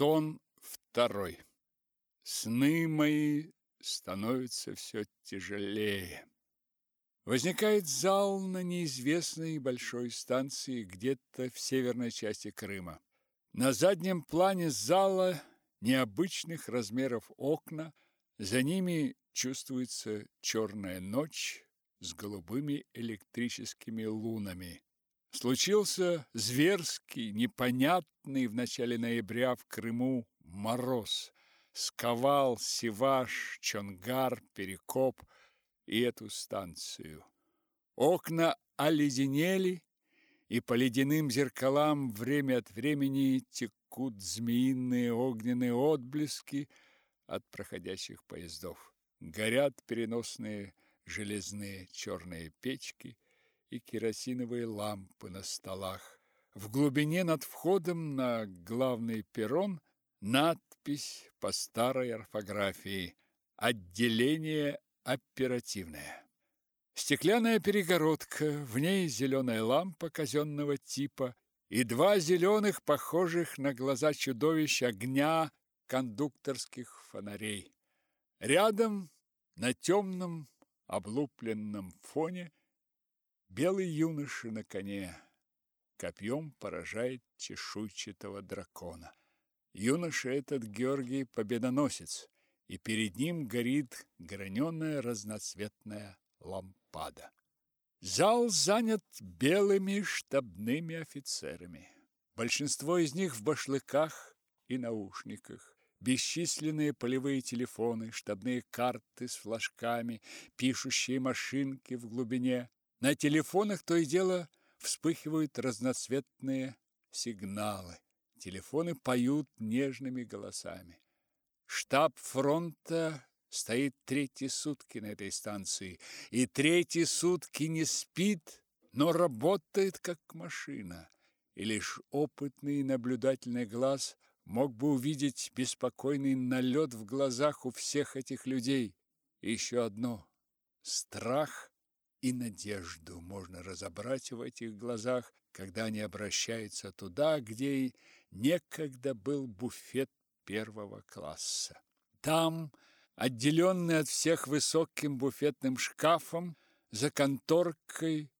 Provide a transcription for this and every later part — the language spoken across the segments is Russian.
Сон второй. Сны мои становятся все тяжелее. Возникает зал на неизвестной большой станции где-то в северной части Крыма. На заднем плане зала необычных размеров окна, за ними чувствуется черная ночь с голубыми электрическими лунами. Случился зверский, непонятный в начале ноября в Крыму мороз. Сковал Сиваш, Чонгар, Перекоп и эту станцию. Окна оледенели, и по ледяным зеркалам время от времени текут змеиные огненные отблески от проходящих поездов. Горят переносные железные черные печки и керосиновые лампы на столах. В глубине над входом на главный перрон надпись по старой орфографии «Отделение оперативное». Стеклянная перегородка, в ней зеленая лампа казенного типа и два зеленых, похожих на глаза чудовищ огня кондукторских фонарей. Рядом на темном облупленном фоне белый юноша на коне копьем поражает чешуйчатого дракона. Юноша этот Георгий Победоносец, и перед ним горит граненая разноцветная лампада. Зал занят белыми штабными офицерами. Большинство из них в башлыках и наушниках. Бесчисленные полевые телефоны, штабные карты с флажками, пишущие машинки в глубине. На телефонах то и дело вспыхивают разноцветные сигналы. Телефоны поют нежными голосами. Штаб фронта стоит третьи сутки на этой станции, и третьи сутки не спит, но работает как машина. И лишь опытный наблюдательный глаз мог бы увидеть беспокойный налет в глазах у всех этих людей. И еще одно – страх и надежду можно разобрать в этих глазах, когда они обращаются туда, где некогда был буфет первого класса. Там, отделенный от всех высоким буфетным шкафом, за конторкой,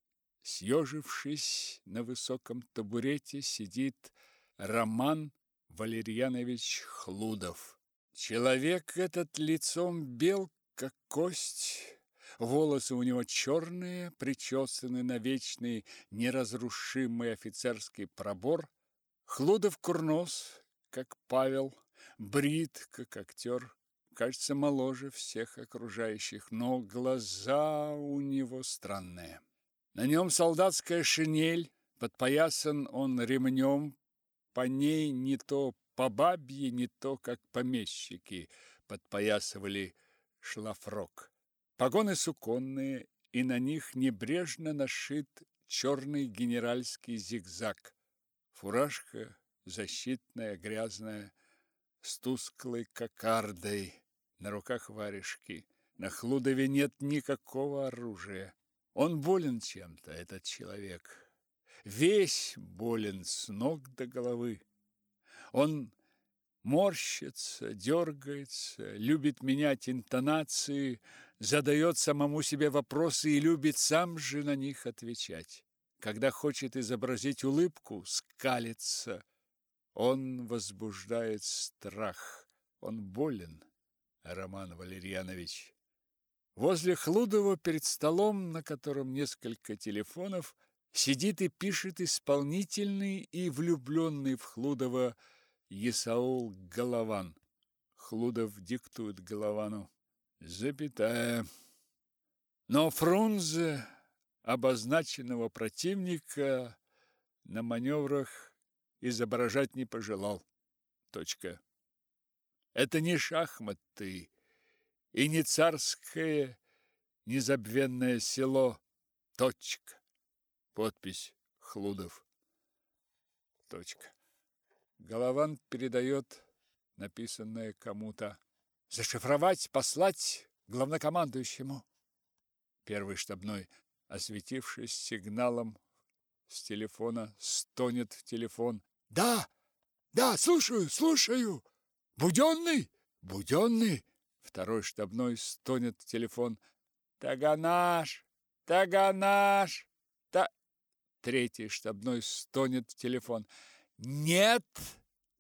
съежившись на высоком табурете, сидит Роман Валерьянович Хлудов. Человек этот лицом бел, как кость, волосы у него черные, причесаны на вечный неразрушимый офицерский пробор. Хлудов курнос, как Павел, брит, как актер, кажется моложе всех окружающих, но глаза у него странные. На нем солдатская шинель, подпоясан он ремнем, по ней не то по бабье, не то, как помещики подпоясывали шлафрок. Погоны суконные, и на них небрежно нашит черный генеральский зигзаг. Фуражка защитная, грязная, с тусклой кокардой, на руках варежки. На Хлудове нет никакого оружия. Он болен чем-то, этот человек. Весь болен с ног до головы. Он морщится, дергается, любит менять интонации, задает самому себе вопросы и любит сам же на них отвечать. Когда хочет изобразить улыбку, скалится, он возбуждает страх. Он болен, Роман Валерьянович. Возле Хлудова перед столом, на котором несколько телефонов, сидит и пишет исполнительный и влюбленный в Хлудова Исаул Голован. Хлудов диктует Головану. Запятая. Но Фрунзе обозначенного противника на маневрах изображать не пожелал. Точка. Это не шахматы и не царское незабвенное село. Точка. Подпись Хлудов. Точка. Голован передает написанное кому-то. Зашифровать, послать главнокомандующему. Первый штабной, осветившись сигналом с телефона, стонет в телефон. Да, Да, слушаю, слушаю. Буденный? Буденный? Второй штабной стонет в телефон. Таганаш! Таганаш! Та... Третий штабной стонет в телефон. Нет!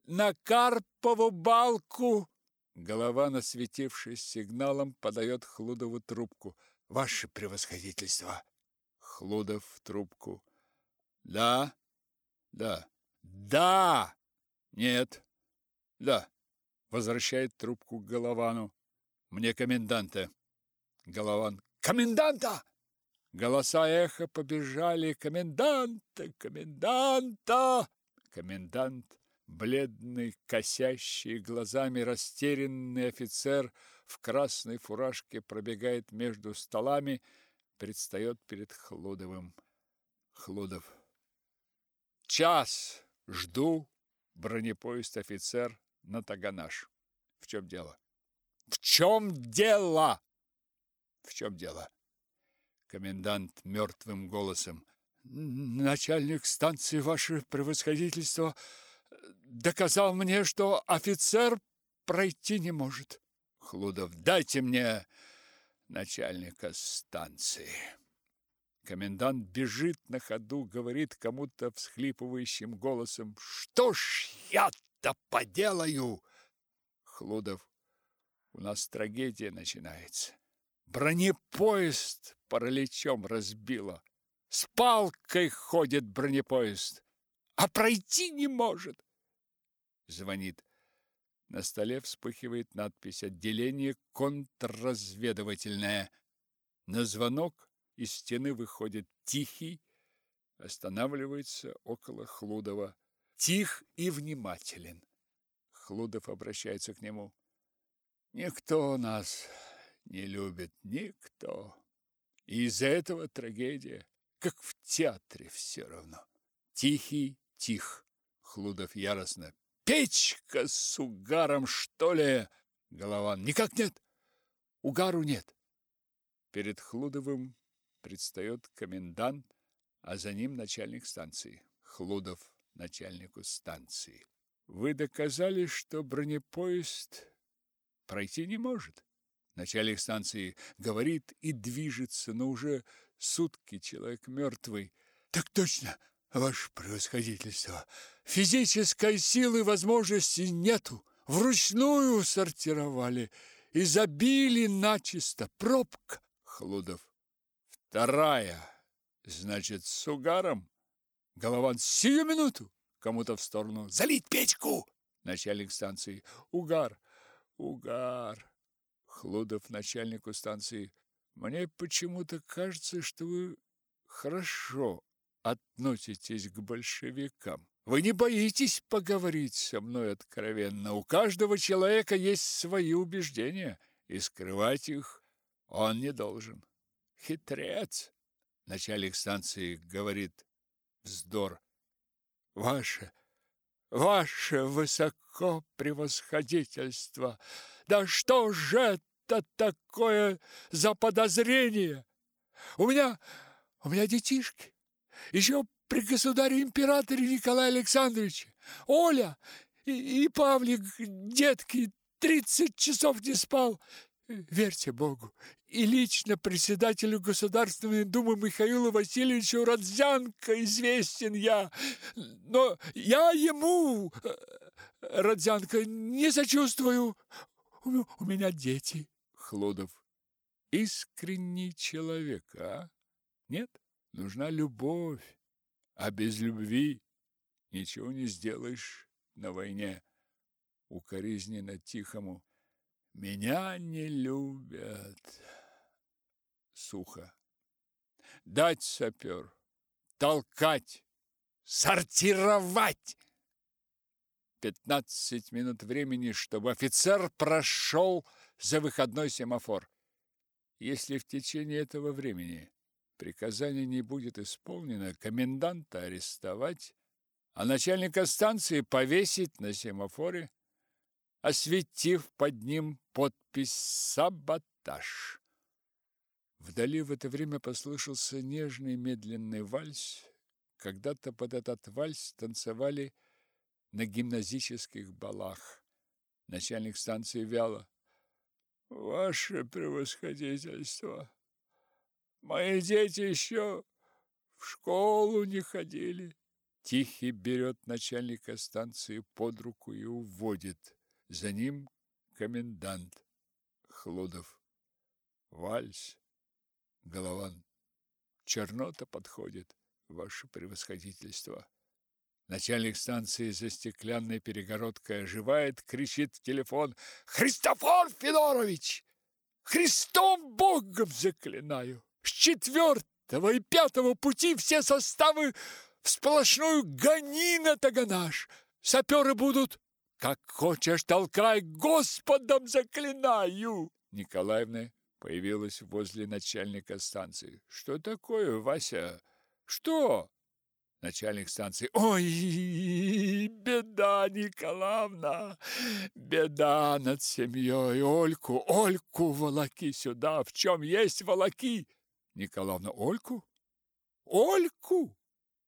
На Карпову балку! Голова, насветившись сигналом, подает Хлудову трубку. Ваше превосходительство! Хлудов в трубку. Да? Да. Да! Нет. Да. Возвращает трубку к Головану. Мне коменданта. Голован. Коменданта! Голоса эхо побежали. Коменданта! Коменданта! Комендант, бледный, косящий глазами растерянный офицер в красной фуражке пробегает между столами, предстает перед Хлудовым. Хлудов. Час жду бронепоезд офицер на Таганаш. В чем дело? В чем дело? В чем дело? Комендант мертвым голосом. Начальник станции, ваше превосходительство, доказал мне, что офицер пройти не может. Хлудов, дайте мне начальника станции. Комендант бежит на ходу, говорит кому-то всхлипывающим голосом: "Что ж я-то поделаю?" Хлудов: "У нас трагедия начинается. Бронепоезд параличом разбило. С палкой ходит бронепоезд, а пройти не может". Звонит. На столе вспыхивает надпись «Отделение контрразведывательное». На звонок из стены выходит Тихий, останавливается около Хлудова. Тих и внимателен. Хлудов обращается к нему. Никто нас не любит, никто. И из-за этого трагедия, как в театре все равно. Тихий, тих. Хлудов яростно. Печка с угаром, что ли? Голован. Никак нет. Угару нет. Перед Хлудовым предстает комендант, а за ним начальник станции. Хлудов начальнику станции. Вы доказали, что бронепоезд пройти не может. Начальник станции говорит и движется, но уже сутки человек мертвый. Так точно, ваше превосходительство. Физической силы возможности нету. Вручную сортировали и забили начисто. Пробка. Хлудов. Вторая, значит, с угаром. Голован, сию минуту. Кому-то в сторону. Залить печку. Начальник станции. Угар, угар. Хлудов начальнику станции. Мне почему-то кажется, что вы хорошо относитесь к большевикам. Вы не боитесь поговорить со мной откровенно. У каждого человека есть свои убеждения, и скрывать их он не должен. Хитрец. Начальник станции говорит вздор. Ваше, ваше высоко превосходительство. Да что же это такое за подозрение? У меня, у меня детишки. Еще при государе-императоре Николае Александровиче. Оля и, и Павлик, детки, тридцать часов не спал. Верьте Богу, и лично председателю Государственной Думы Михаилу Васильевичу Родзянко известен я, но я ему, э, Родзянко, не сочувствую. У, меня дети. Хлудов. Искренний человек, а? Нет, нужна любовь, а без любви ничего не сделаешь на войне. Укоризненно тихому. Меня не любят сухо. Дать сапер, толкать, сортировать. Пятнадцать минут времени, чтобы офицер прошел за выходной семафор. Если в течение этого времени приказание не будет исполнено, коменданта арестовать, а начальника станции повесить на семафоре, осветив под ним подпись «Саботаж». Вдали в это время послышался нежный медленный вальс. Когда-то под этот вальс танцевали на гимназических балах. Начальник станции вяло. Ваше превосходительство, мои дети еще в школу не ходили. Тихий берет начальника станции под руку и уводит. За ним комендант Хлудов. Вальс. Голован. Чернота подходит, ваше превосходительство. Начальник станции за стеклянной перегородкой оживает, кричит в телефон «Христофор Федорович! Христом Богом заклинаю! С четвертого и пятого пути все составы в сплошную гони на Таганаш! Саперы будут как хочешь толкай, Господом заклинаю!» Николаевна появилась возле начальника станции. «Что такое, Вася? Что?» Начальник станции. Ой, беда, Николаевна, беда над семьей. Ольку, Ольку волоки сюда. В чем есть волоки? Николаевна, Ольку? Ольку?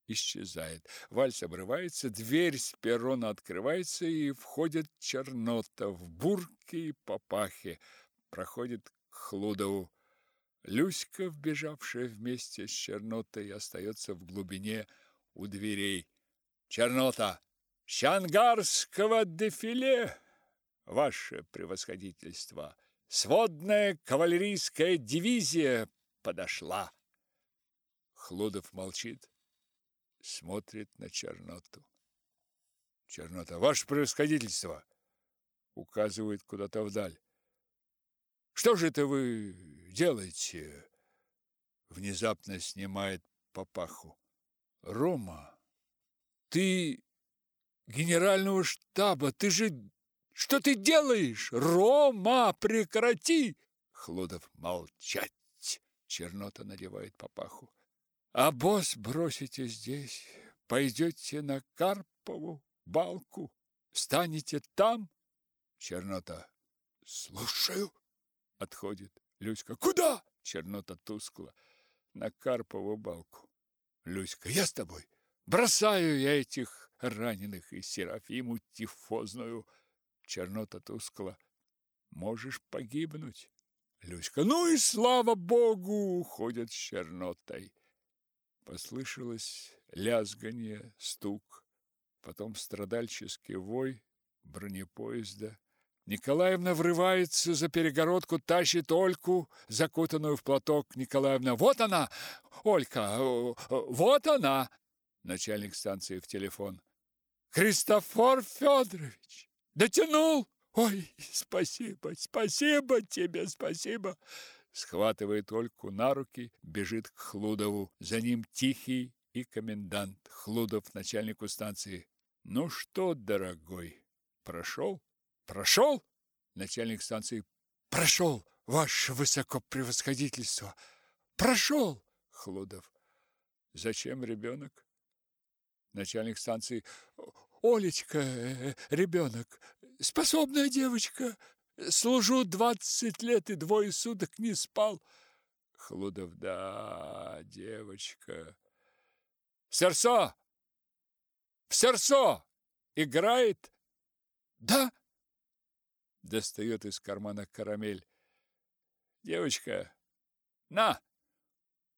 Исчезает. Вальс обрывается, дверь с перрона открывается, и входит Чернота в бурке и папахе. Проходит к Хлудову. Люська, вбежавшая вместе с Чернотой, остается в глубине у дверей. Чернота! Шангарского дефиле, ваше превосходительство! Сводная кавалерийская дивизия подошла. Хлудов молчит, смотрит на Черноту. Чернота, ваше превосходительство, указывает куда-то вдаль. Что же это вы делаете? Внезапно снимает папаху. Рома, ты генерального штаба, ты же... Что ты делаешь? Рома, прекрати! Хлодов молчать. Чернота надевает папаху. А босс бросите здесь, пойдете на Карпову балку, станете там? Чернота. Слушаю. Отходит. Люська. Куда? Чернота тускло. На Карпову балку. Люська, я с тобой. Бросаю я этих раненых и Серафиму тифозную. Чернота тускла. Можешь погибнуть. Люська, ну и слава богу, уходят с чернотой. Послышалось лязганье, стук, потом страдальческий вой бронепоезда. Николаевна врывается за перегородку, тащит Ольку, закутанную в платок. Николаевна, вот она, Олька, вот она. Начальник станции в телефон. Христофор Федорович, дотянул. Ой, спасибо, спасибо тебе, спасибо. Схватывает Ольку на руки, бежит к Хлудову. За ним Тихий и комендант. Хлудов начальнику станции. Ну что, дорогой, прошел? Прошел? Начальник станции. Прошел, ваше высокопревосходительство. Прошел, Хлудов. Зачем ребенок? Начальник станции. Олечка, э, ребенок, способная девочка. Служу двадцать лет и двое суток не спал. Хлудов. Да, девочка. Серсо! В серсо! Играет? Да достает из кармана карамель. Девочка, на!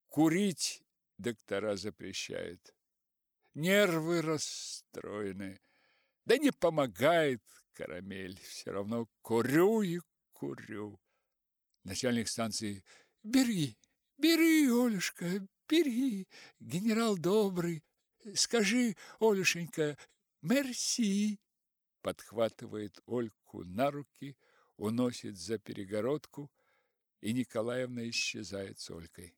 Курить доктора запрещают. Нервы расстроены. Да не помогает карамель. Все равно курю и курю. Начальник станции. Бери, бери, Олюшка, бери. Генерал добрый. Скажи, Олюшенька, мерси подхватывает Ольку на руки, уносит за перегородку, и Николаевна исчезает с Олькой.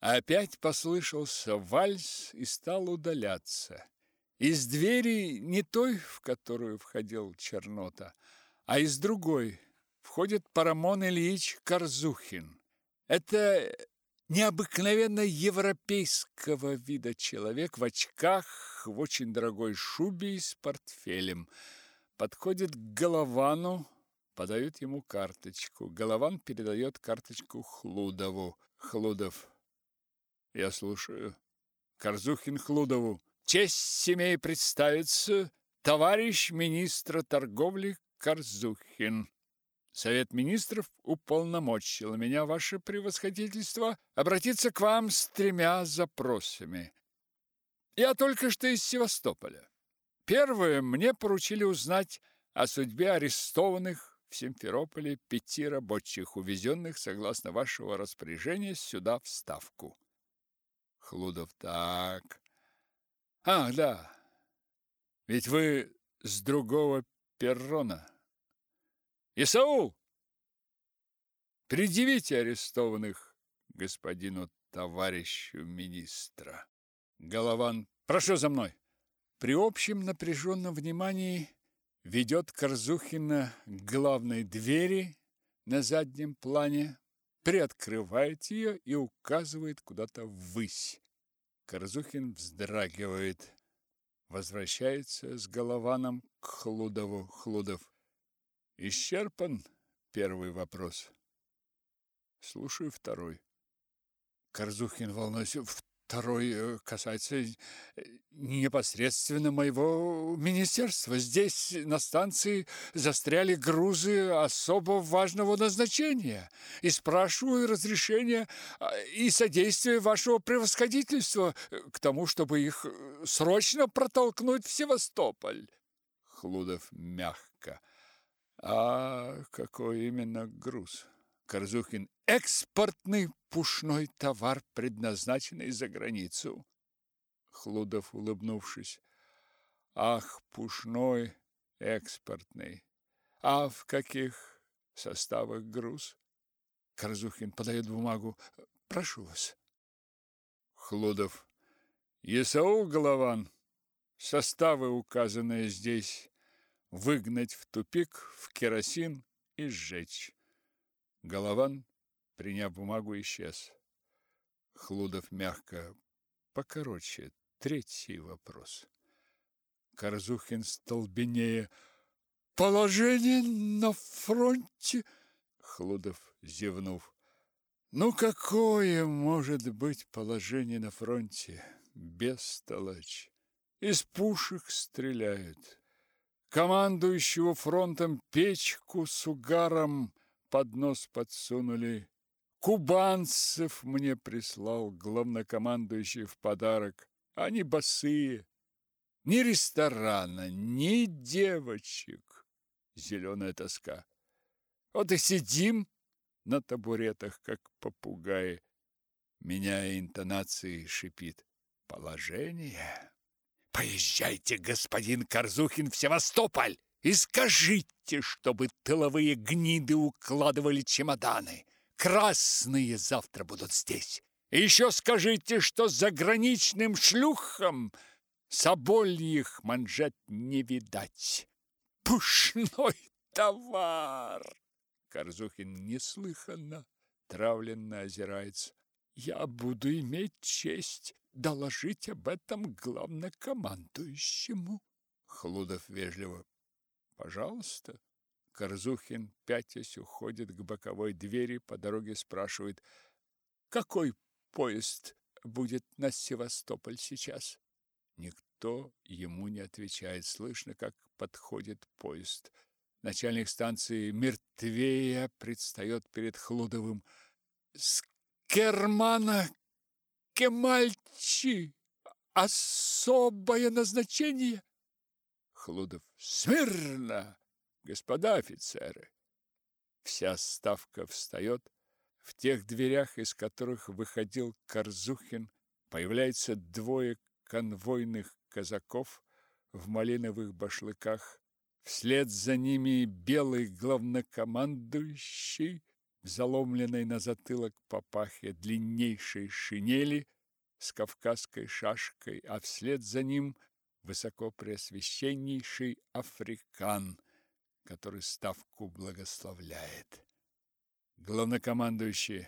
Опять послышался вальс и стал удаляться. Из двери не той, в которую входил Чернота, а из другой входит Парамон Ильич Корзухин. Это необыкновенно европейского вида человек в очках, в очень дорогой шубе и с портфелем – подходит к Головану, подают ему карточку. Голован передает карточку Хлудову. Хлудов. Я слушаю. Корзухин Хлудову. Честь семей представиться. товарищ министра торговли Корзухин. Совет министров уполномочил меня, ваше превосходительство, обратиться к вам с тремя запросами. Я только что из Севастополя. Первое, мне поручили узнать о судьбе арестованных в Симферополе пяти рабочих, увезенных, согласно вашего распоряжения, сюда в Ставку. Хлудов, так. Ах, да. Ведь вы с другого перрона. Исаул! Предъявите арестованных господину товарищу министра. Голован, прошу за мной. При общем напряженном внимании ведет Корзухина к главной двери на заднем плане, приоткрывает ее и указывает куда-то ввысь. Корзухин вздрагивает, возвращается с Голованом к Хлудову. Хлудов. Исчерпан первый вопрос. Слушаю второй. Корзухин, волнуясь, второй э, касается э, непосредственно моего министерства. Здесь на станции застряли грузы особо важного назначения. И спрашиваю разрешения а, и содействия вашего превосходительства э, к тому, чтобы их срочно протолкнуть в Севастополь. Хлудов мягко. А какой именно груз? Корзухин. Экспортный пушной товар, предназначенный за границу. Хлудов, улыбнувшись. Ах, пушной, экспортный. А в каких составах груз? Корзухин подает бумагу. Прошу вас. Хлудов. Исаул Голован. Составы, указанные здесь, выгнать в тупик, в керосин и сжечь. Голован, приняв бумагу, исчез. Хлудов мягко, покороче, третий вопрос. Корзухин столбенея. Положение на фронте? Хлудов, зевнув. Ну, какое может быть положение на фронте? Бестолочь. Из пушек стреляют командующего фронтом печку с угаром под нос подсунули. Кубанцев мне прислал главнокомандующий в подарок. Они босые. Ни ресторана, ни девочек. Зеленая тоска. Вот и сидим на табуретах, как попугаи. Меняя интонации, шипит. Положение. Поезжайте, господин Корзухин, в Севастополь и скажите, чтобы тыловые гниды укладывали чемоданы. Красные завтра будут здесь. И еще скажите, что заграничным шлюхам собольих манжет не видать. Пушной товар! Корзухин неслыханно, травленно озирается. Я буду иметь честь доложить об этом главнокомандующему. Хлудов вежливо. Пожалуйста. Корзухин, пятясь, уходит к боковой двери, по дороге спрашивает, какой поезд будет на Севастополь сейчас? Никто ему не отвечает. Слышно, как подходит поезд. Начальник станции мертвее предстает перед Хлудовым. С Кемальчи особое назначение. Хлудов. Смирно, господа офицеры. Вся ставка встает. В тех дверях, из которых выходил Корзухин, появляется двое конвойных казаков в малиновых башлыках. Вслед за ними белый главнокомандующий в заломленной на затылок папахе длиннейшей шинели с кавказской шашкой, а вслед за ним высокопреосвященнейший африкан, который ставку благословляет. Главнокомандующий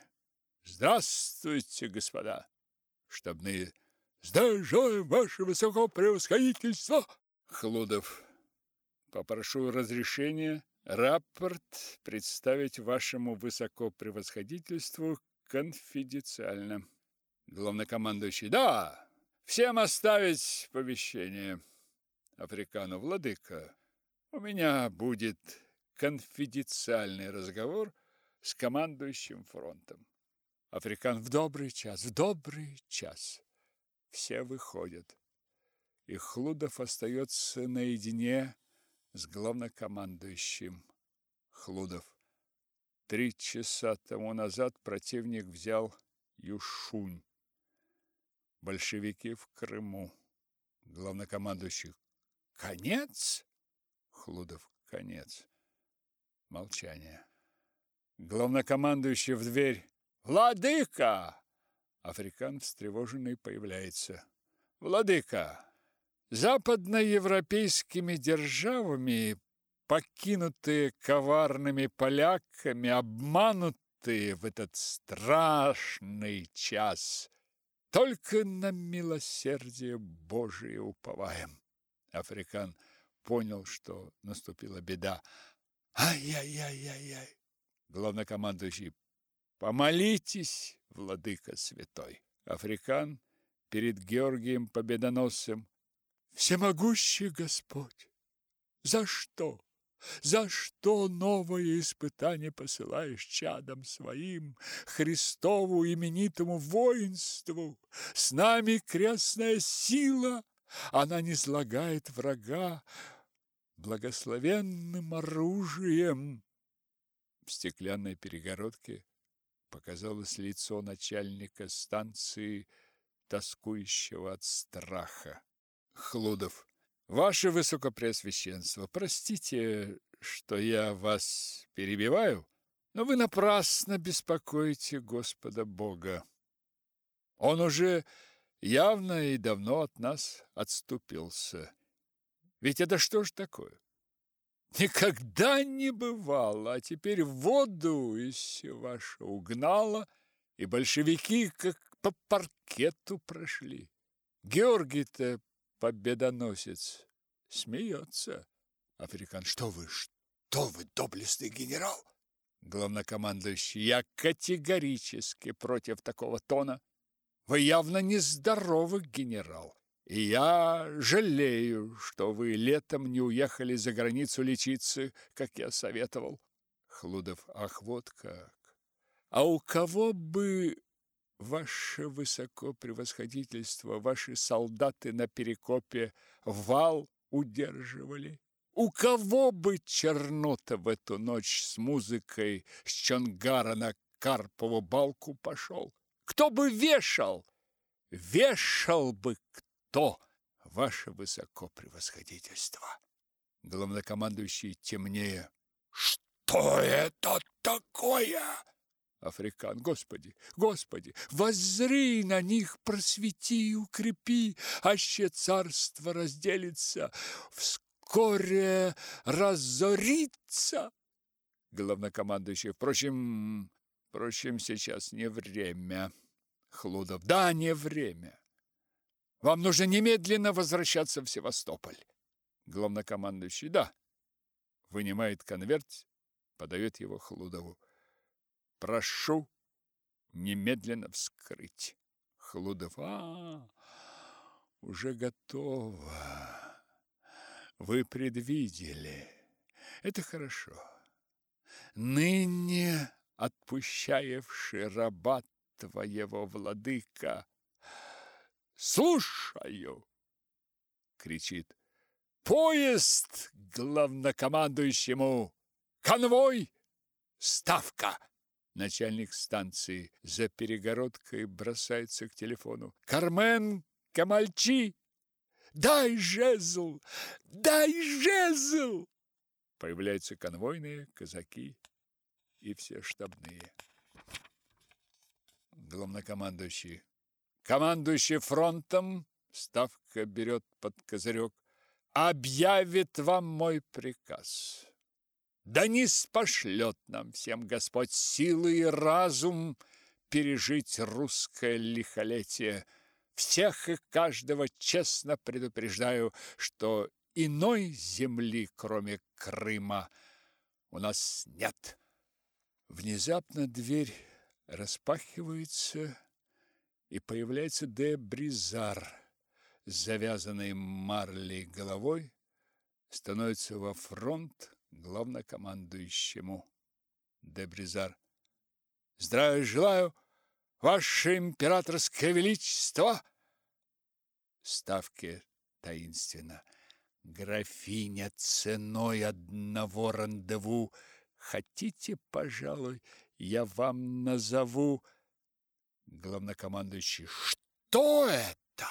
«Здравствуйте, господа!» Штабные «Здравствуй, ваше высокопревосходительство!» Хлудов «Попрошу разрешения Рапорт представить вашему высокопревосходительству конфиденциально. Главнокомандующий. Да, всем оставить помещение. Африкану, владыка, у меня будет конфиденциальный разговор с командующим фронтом. Африкан в добрый час, в добрый час. Все выходят. И Хлудов остается наедине с главнокомандующим. Хлудов. Три часа тому назад противник взял Юшунь. Большевики в Крыму. Главнокомандующий. Конец? Хлудов. Конец. Молчание. Главнокомандующий в дверь. Владыка! Африкан встревоженный появляется. Владыка! Западноевропейскими державами, покинутые коварными поляками, обманутые в этот страшный час, только на милосердие Божие уповаем. Африкан понял, что наступила беда. Ай-яй-яй-яй-яй. Главнокомандующий, помолитесь, владыка святой. Африкан перед Георгием Победоносцем. Всемогущий Господь, за что? За что новое испытание посылаешь чадам своим, Христову именитому воинству? С нами крестная сила, она не слагает врага благословенным оружием. В стеклянной перегородке показалось лицо начальника станции, тоскующего от страха. Хлудов. Ваше Высокопреосвященство, простите, что я вас перебиваю, но вы напрасно беспокоите Господа Бога. Он уже явно и давно от нас отступился. Ведь это что ж такое? Никогда не бывало, а теперь воду из ваша угнала, и большевики как по паркету прошли. Георгий-то победоносец смеется. Африкан, что вы, что вы, доблестный генерал? Главнокомандующий, я категорически против такого тона. Вы явно нездоровый генерал. И я жалею, что вы летом не уехали за границу лечиться, как я советовал. Хлудов, ах, вот как. А у кого бы Ваше высокопревосходительство, ваши солдаты на перекопе вал удерживали. У кого бы Чернота в эту ночь с музыкой с Чонгара на Карпову балку пошел? Кто бы вешал? Вешал бы кто, ваше высокопревосходительство? Главнокомандующий темнее. Что это такое? Африкан, Господи, Господи, воззри на них, просвети и укрепи, аще царство разделится, вскоре разорится. Главнокомандующий, впрочем, впрочем, сейчас не время. Хлудов, да, не время. Вам нужно немедленно возвращаться в Севастополь. Главнокомандующий, да. Вынимает конверт, подает его Хлудову. Прошу немедленно вскрыть. Хлудов. А, уже готово. Вы предвидели. Это хорошо. Ныне отпущаевший раба твоего владыка. Слушаю, кричит. Поезд главнокомандующему. Конвой. Ставка. Начальник станции за перегородкой бросается к телефону. «Кармен Камальчи! Дай жезл! Дай жезл!» Появляются конвойные, казаки и все штабные. Главнокомандующий. Командующий фронтом, ставка берет под козырек, объявит вам мой приказ. Да не спошлет нам всем Господь силы и разум пережить русское лихолетие. Всех и каждого честно предупреждаю, что иной земли, кроме Крыма, у нас нет. Внезапно дверь распахивается, и появляется де Бризар с завязанной марлей головой становится во фронт главнокомандующему. Дебризар. Здравия желаю, ваше императорское величество! Ставки таинственно. Графиня ценой одного рандеву. Хотите, пожалуй, я вам назову... Главнокомандующий. Что это?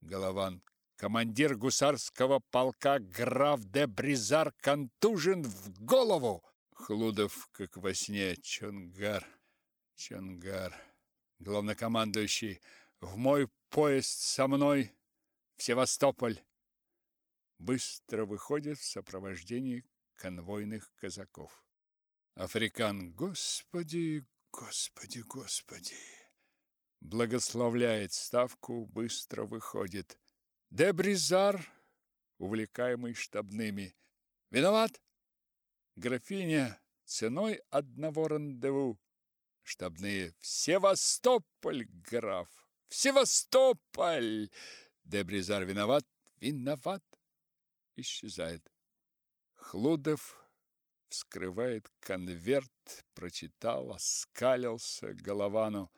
Голован. Командир гусарского полка граф де Бризар контужен в голову. Хлудов, как во сне, Чонгар, Чонгар. Главнокомандующий. В мой поезд со мной в Севастополь. Быстро выходит в сопровождении конвойных казаков. Африкан. Господи, господи, господи. Благословляет ставку, быстро выходит. Дебризар, увлекаемый штабными. Виноват? Графиня, ценой одного рандеву. Штабные. В Севастополь, граф. В Севастополь. Дебризар виноват? Виноват. Исчезает. Хлудов вскрывает конверт, прочитал, оскалился Головану.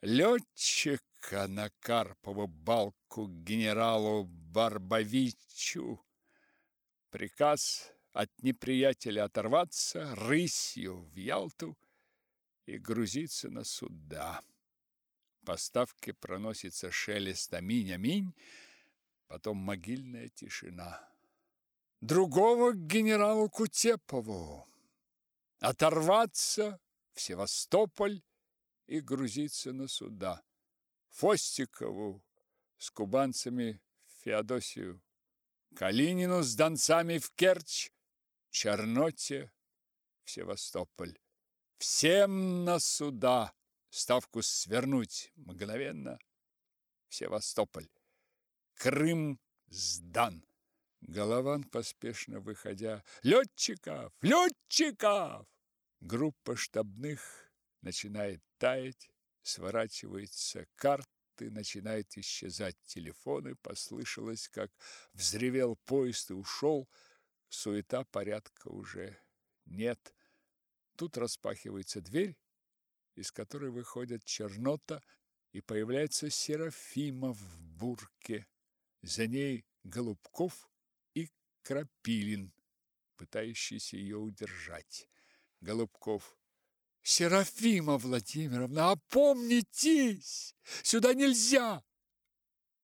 Летчика на Карпову балку генералу Барбовичу. Приказ от неприятеля оторваться рысью в Ялту и грузиться на суда. По ставке проносится шелест аминь-аминь, потом могильная тишина другого к генералу Кутепову. Оторваться в Севастополь и грузиться на суда. Фостикову с кубанцами в Феодосию, Калинину с донцами в Керчь, Черноте в Севастополь. Всем на суда, ставку свернуть мгновенно в Севастополь. Крым сдан. Голован, поспешно выходя, «Летчиков! Летчиков!» Группа штабных начинает таять, сворачиваются карты, начинают исчезать телефоны, послышалось, как взревел поезд и ушел, суета порядка уже нет. Тут распахивается дверь, из которой выходят Чернота, и появляется Серафима в бурке. За ней Голубков Крапилин, пытающийся ее удержать. Голубков. Серафима Владимировна, опомнитесь! Сюда нельзя!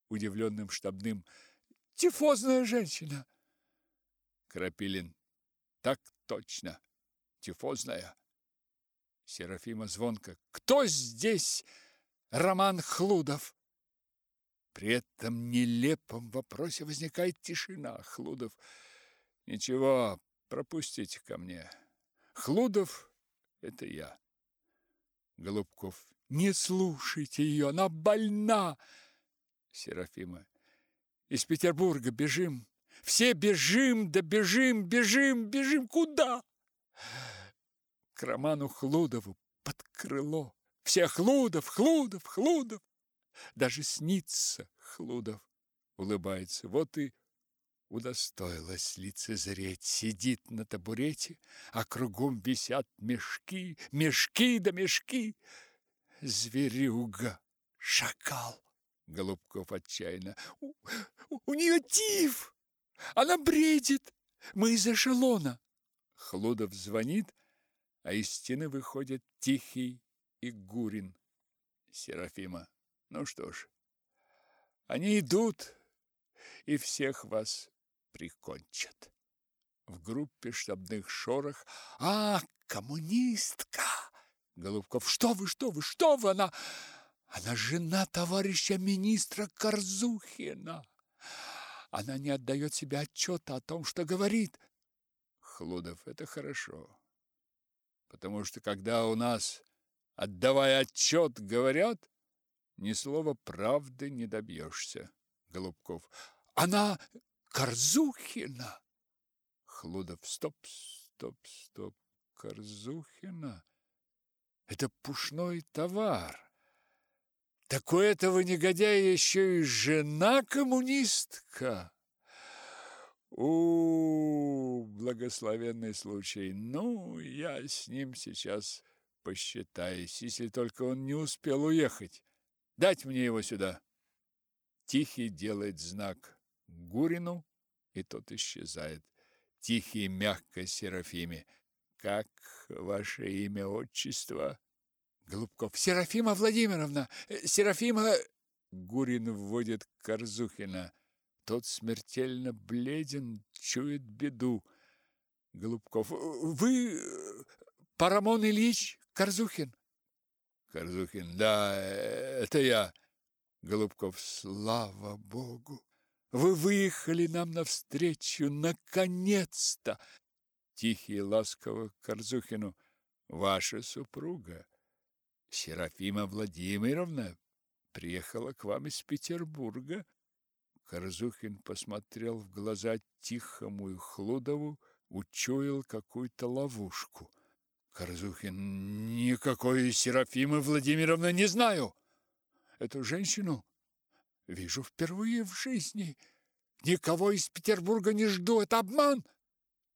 Удивленным штабным. Тифозная женщина. Крапилин. Так точно. Тифозная. Серафима звонко. Кто здесь Роман Хлудов? При этом нелепом вопросе возникает тишина. Хлудов. Ничего, пропустите ко мне. Хлудов – это я. Голубков. Не слушайте ее, она больна. Серафима. Из Петербурга бежим. Все бежим, да бежим, бежим, бежим. Куда? К Роману Хлудову под крыло. Все Хлудов, Хлудов, Хлудов. Даже снится Хлудов. Улыбается. Вот и удостоилась лицезреть. Сидит на табурете, а кругом висят мешки, мешки да мешки. Зверюга, шакал. Голубков отчаянно. У, у, у нее тиф! Она бредит! Мы из эшелона. Хлудов звонит, а из стены выходят Тихий и Гурин. Серафима. Ну что ж, они идут и всех вас прикончат. В группе штабных шорох. А, коммунистка! Голубков. Что вы, что вы, что вы? Она, она жена товарища министра Корзухина. Она не отдает себе отчета о том, что говорит. Хлудов. Это хорошо. Потому что когда у нас, отдавая отчет, говорят, ни слова правды не добьешься. Голубков. Она Корзухина. Хлудов. Стоп, стоп, стоп. Корзухина. Это пушной товар. Такой этого негодяя еще и жена коммунистка. У, благословенный случай. Ну, я с ним сейчас посчитаюсь, если только он не успел уехать. Дать мне его сюда. Тихий делает знак Гурину, и тот исчезает. Тихий мягко Серафиме. Как ваше имя, отчество? Голубков. Серафима Владимировна! Э, Серафима... Гурин вводит Корзухина. Тот смертельно бледен, чует беду. Голубков. Вы Парамон Ильич Корзухин? Корзухин. Да, это я. Голубков. Слава Богу! Вы выехали нам навстречу, наконец-то! Тихий ласково Корзухину. Ваша супруга, Серафима Владимировна, приехала к вам из Петербурга. Корзухин посмотрел в глаза Тихому и Хлудову, учуял какую-то ловушку. Корзухин, никакой Серафимы Владимировны не знаю. Эту женщину вижу впервые в жизни. Никого из Петербурга не жду, это обман.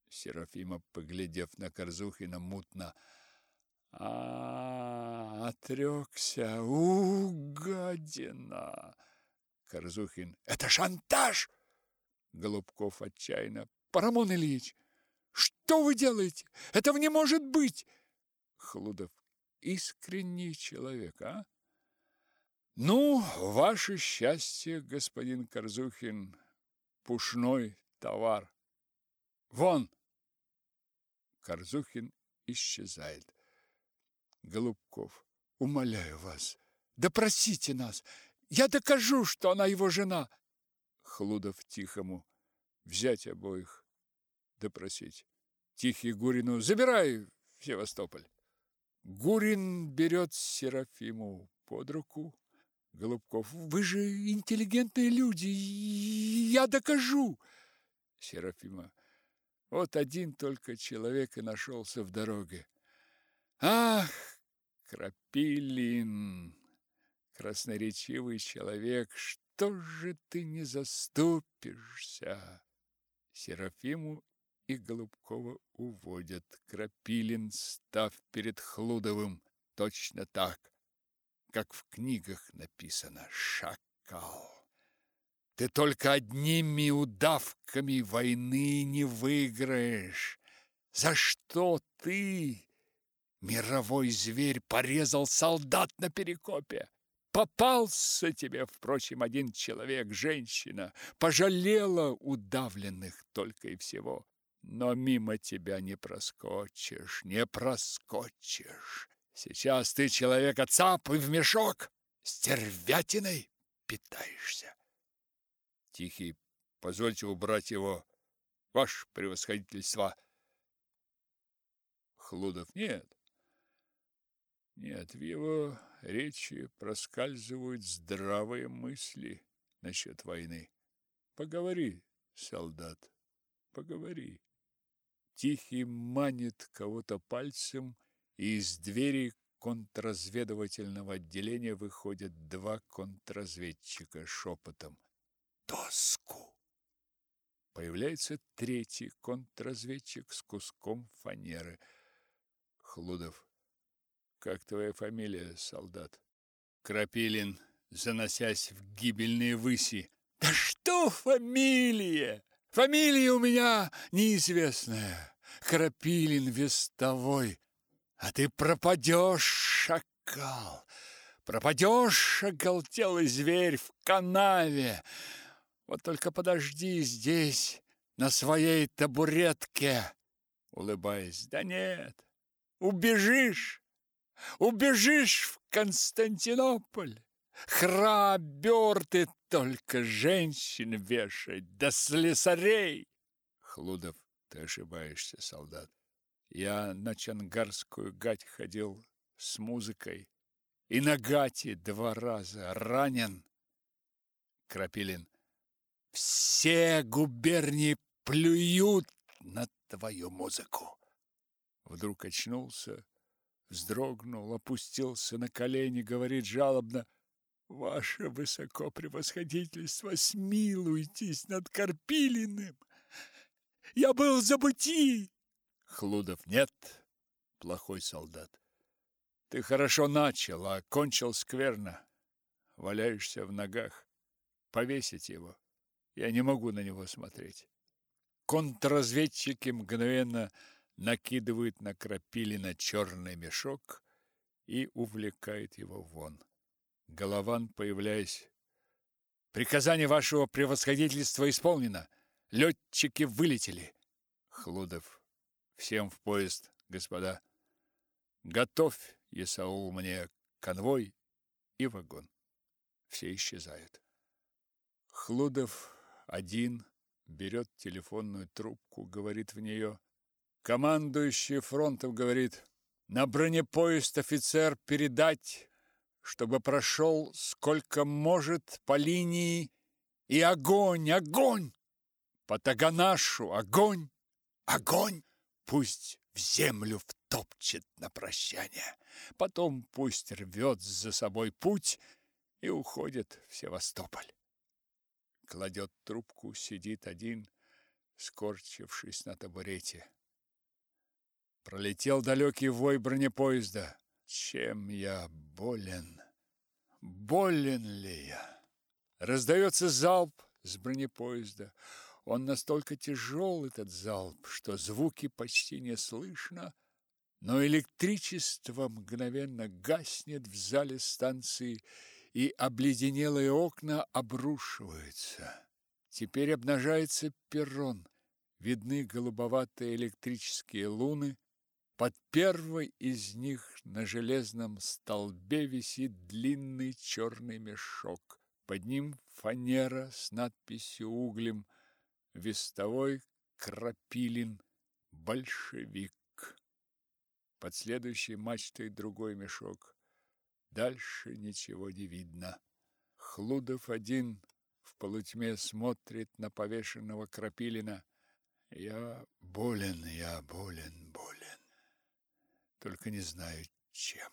Серафима, поглядев на Корзухина мутно, а, отрекся, у, гадина! Корзухин, это шантаж! Голубков отчаянно, Парамон Ильич, что вы делаете? Этого не может быть! Хлудов, искренний человек, а? Ну, ваше счастье, господин Корзухин, пушной товар. Вон! Корзухин исчезает. Голубков, умоляю вас, допросите нас. Я докажу, что она его жена. Хлудов тихому. Взять обоих, допросить. Тихий Гурину. Забирай Севастополь. Гурин берет Серафиму под руку. Голубков. Вы же интеллигентные люди. Я докажу. Серафима. Вот один только человек и нашелся в дороге. Ах, Крапилин, красноречивый человек, что же ты не заступишься? Серафиму и Голубкова уводят. Крапилин, став перед Хлудовым, точно так, как в книгах написано «Шакал». Ты только одними удавками войны не выиграешь. За что ты, мировой зверь, порезал солдат на перекопе? Попался тебе, впрочем, один человек, женщина, пожалела удавленных только и всего. Но мимо тебя не проскочишь, не проскочишь. Сейчас ты человека цап и в мешок стервятиной питаешься. Тихий, позвольте убрать его, ваше превосходительство. Хлудов, нет. Нет, в его речи проскальзывают здравые мысли насчет войны. Поговори, солдат, поговори. Тихий манит кого-то пальцем, и из двери контрразведывательного отделения выходят два контрразведчика шепотом доску. Появляется третий контрразведчик с куском фанеры. Хлудов. Как твоя фамилия, солдат? Крапилин, заносясь в гибельные выси. Да что фамилия? Фамилия у меня неизвестная. Крапилин вестовой. А ты пропадешь, шакал. Пропадешь, оголтелый зверь, в канаве. Вот только подожди здесь, на своей табуретке, улыбаясь. Да нет, убежишь, убежишь в Константинополь. Храбер ты только женщин вешать, да слесарей. Хлудов, ты ошибаешься, солдат. Я на Чангарскую гать ходил с музыкой. И на гате два раза ранен. Крапилин. Все губернии плюют на твою музыку. Вдруг очнулся, вздрогнул, опустился на колени, говорит жалобно: Ваше высокопревосходительство, смилуйтесь над Карпилиным. Я был в забытии. Хлудов, нет, плохой солдат. Ты хорошо начал, а кончил скверно. Валяешься в ногах. Повесить его. Я не могу на него смотреть. Контрразведчики мгновенно накидывают на Крапилина черный мешок и увлекают его вон. Голован, появляясь, «Приказание вашего превосходительства исполнено. Летчики вылетели». Хлудов, «Всем в поезд, господа. Готовь, Исаул, мне конвой и вагон». Все исчезают. Хлудов один берет телефонную трубку, говорит в нее. Командующий фронтом говорит, на бронепоезд офицер передать, чтобы прошел сколько может по линии, и огонь, огонь! По Таганашу огонь, огонь! Пусть в землю втопчет на прощание. Потом пусть рвет за собой путь и уходит в Севастополь. Кладет трубку, сидит один, скорчившись на табурете. Пролетел далекий вой бронепоезда. Чем я болен? Болен ли я? Раздается залп с бронепоезда. Он настолько тяжел, этот залп, что звуки почти не слышно, но электричество мгновенно гаснет в зале станции, и обледенелые окна обрушиваются. Теперь обнажается перрон. Видны голубоватые электрические луны. Под первой из них на железном столбе висит длинный черный мешок. Под ним фанера с надписью углем «Вестовой Крапилин, большевик». Под следующей мачтой другой мешок. Дальше ничего не видно. Хлудов один в полутьме смотрит на повешенного Крапилина. Я болен, я болен, болен. Только не знаю, чем.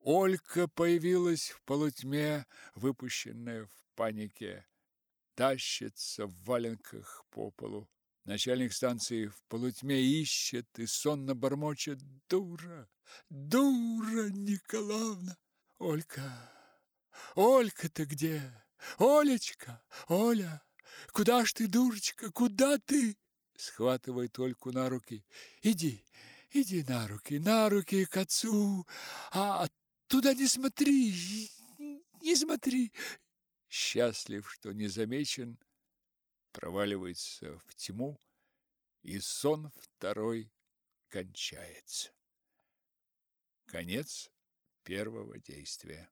Олька появилась в полутьме, выпущенная в панике. Тащится в валенках по полу. Начальник станции в полутьме ищет и сонно бормочет «Дура! Дура Николаевна! Олька! Олька ты где? Олечка! Оля! Куда ж ты, дурочка, куда ты?» Схватывает Ольку на руки. «Иди, иди на руки, на руки к отцу, а туда не смотри, не смотри!» Счастлив, что не замечен, проваливается в тьму, и сон второй кончается. Конец первого действия.